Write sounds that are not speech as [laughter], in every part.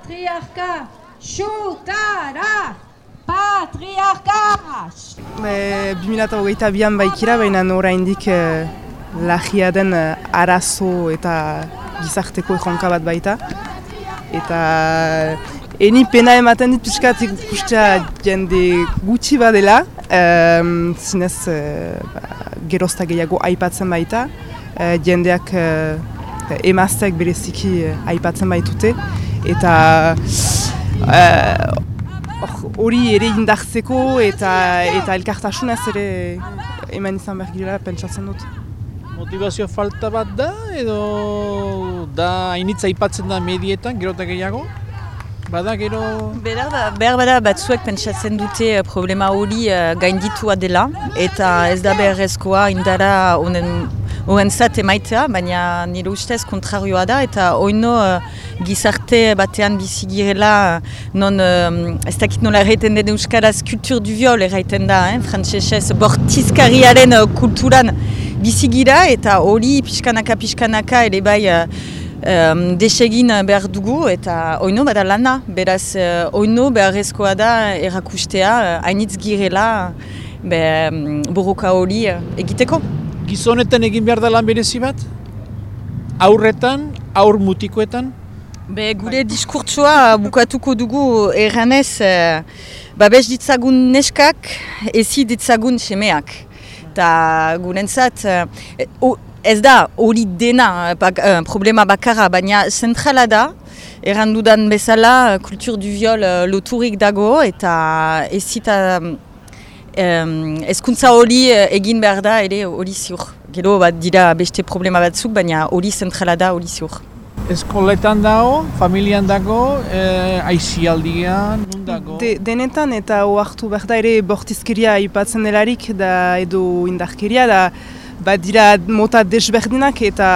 Patriarka, xutara! Patriarka! E, 2008 bian baikira, baina oraindik e, lagia den e, arazo eta gizarteko erronka bat baita. Eta eni pena ematen dit pixkat ikustea jende gutxi badela, e, zinez e, ba, gerozta gehiago aipatzen baita, e, jendeak e, emazteak bereziki e, aipatzen baitute, eta e, hori ere indartzeko eta eta elkartasunaz ere eman izan behar girela pentsatzen dut. Motivazio falta bat da edo da hainitza aipatzen da medietan, gero eta gehiago? Bada gero... Behar da, behar bada batzuek pentsatzen dute problema hori uh, gainditua dela eta ez da beharrezkoa indara honen Oren zat emaitea, baina nire ustez kontrarioa da, eta oino uh, gizarte batean bizigirela, non uh, ez dakit nola erraiten den euskaraz kultur du viol erraiten da, eh, frantzesez, bortizkariaren uh, kulturan bizigira, eta hori pixkanaka pixkanaka ere bai uh, um, desegin behar dugu, eta oino bada lana, beraz uh, oino beharrezkoa da errakustea, hainitz girela, be, um, borroka hori egiteko gizonetan egin behar da lan berezi bat? Aurretan, aur mutikoetan? Be, gure diskurtsoa bukatuko dugu erranez, eh, babes ditzagun neskak, ezi ditzagun semeak. Eta gurentzat, eh, ez da hori dena eh, problema bakarra, baina zentrala da, errandudan bezala, kultur du viol loturik dago, eta ezita Um, ezkuntza hori eh, egin behar da ere hori ziur. Gero bat dira beste problema batzuk, baina hori zentrala da hori ziur. Eskoletan dago, familian dago, eh, aizialdian, dago? De, denetan eta oartu behar da ere bortizkeria ipatzen delarik da edo indarkeria da bat dira mota desberdinak eta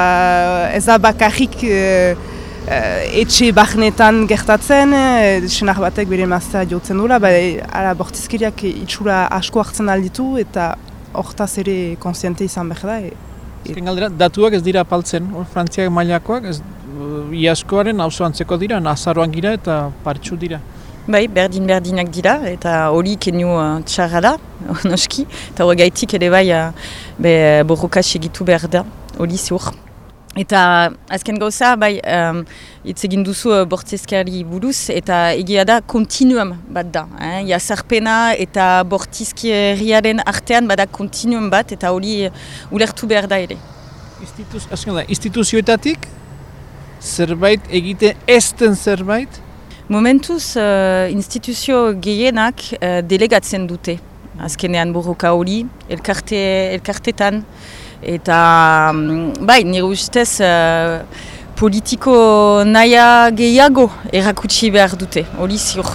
ez da bakarrik eh, etxe bahnetan gertatzen, uh, senar batek bere mazta jotzen dula, ba, ara bortizkeriak itxura asko hartzen alditu eta hortaz ere konsiente izan behar da. E, e. datuak ez dira paltzen, frantziak mailakoak, ez uh, iaskoaren hauzo antzeko dira, nazaroan gira eta partxu dira. Bai, berdin berdinak dira, eta hori kenio uh, txarra da, [laughs] noski, eta hori gaitik ere bai uh, borroka segitu behar da, hori ziur. Eta azken gauza, bai, um, hitz egin duzu uh, bortizkari buruz, eta egia da kontinuum bat da. Eh? Iazarpena eta bortizkariaren artean bada kontinuum bat, eta hori ulertu behar da ere. Instituz, da, instituzioetatik, zerbait egite ezten zerbait? Momentuz, uh, instituzio gehienak uh, delegatzen dute. Azkenean borroka hori, elkarte, elkartetan, Eta, mm, bai, nire ustez, uh, politiko naia gehiago errakutsi behar dute, hori ziur.